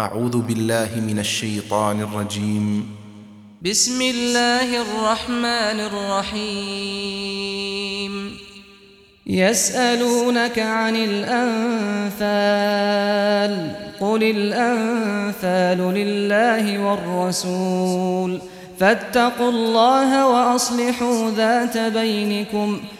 أعوذ بالله من الشيطان الرجيم. بسم الله الرحمن الرحيم. يسألونك عن الأنفال قل الأنفال لله والرسول. فاتقوا الله وأصلحوا ذات بينكم. وَأَصْلِحُوا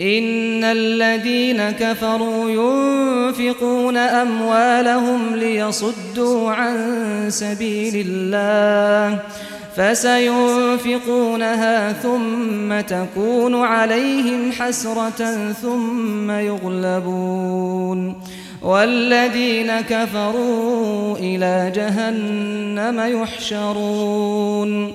إن الذين كفروا ينفقون أموالهم ليصدوا عن سبيل الله فسينفقونها ثم تكون عليهم حسرة ثم يغلبون والذين كفروا إلى جهنم يحشرون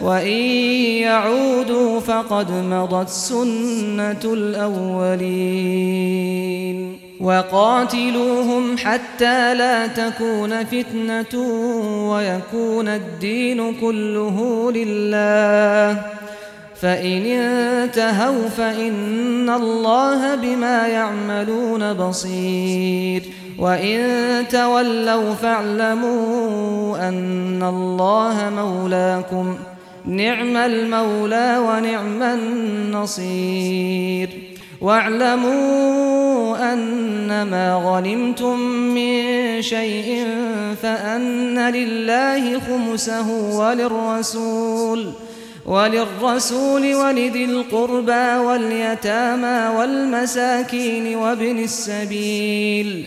وَإِن يَعُودُوا فَقَدْ مَضَتْ سُنَّةُ الْأَوَّلِينَ وَقَاتِلُوهُمْ حَتَّى لَا تَكُونَ فِتْنَةٌ وَيَكُونَ الدِّينُ كُلُّهُ لِلَّهِ فَإِنِ انْتَهَوْا فَإِنَّ اللَّهَ بِمَا يَعْمَلُونَ بَصِيرٌ وَإِن تَوَلَّوْا فَاعْلَمُوا أَنَّ اللَّهَ مَوْلَاكُمْ نعم المولى ونعم النصير. واعلموا أنما غنمتم من شيء فأن لله خمسه وللرسول وللرسول ولذي القربى واليتامى والمساكين وابن السبيل.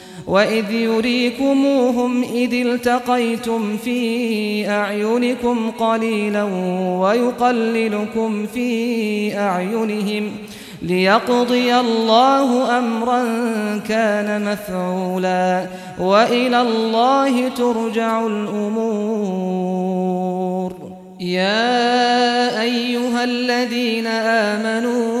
وَإِذْ يُرِيكُمُوهُمْ إِذِ الْتَقَيْتُمْ فِي أَعْيُنِكُمْ قَلِيلًا وَيُقَلِّلُكُمْ فِي أَعْيُنِهِمْ ليقضي الله أمرا كان مفعولا وإلى الله ترجع الأمور يا أيها الذين آمنوا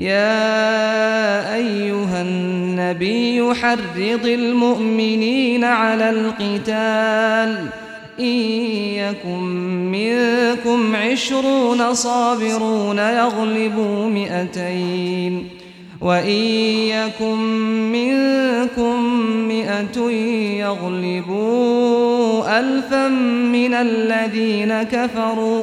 يا أيها النبي حرض المؤمنين على القتال إن يكن منكم 20 صابرون يغلبوا 200 وإن يكن منكم مئة يغلبوا الفا من الذين كفروا